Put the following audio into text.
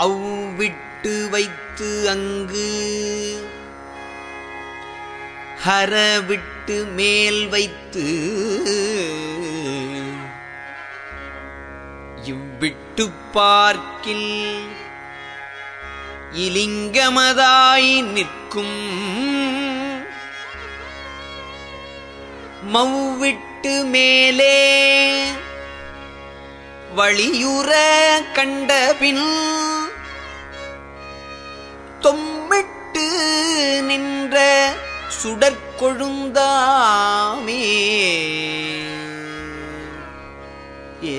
அவ்விட்டு வைத்து அங்கு. ஹரவிட்டு மேல் வைத்து. இவ்விட்டு பார்க்கில் இலிங்கமதாய் நிற்கும். மவ்விட்டு மேலே வழியுற கண்டபின் தொம்மிட்டு நின்ற சுடற்கொழுந்தாமே. ஏ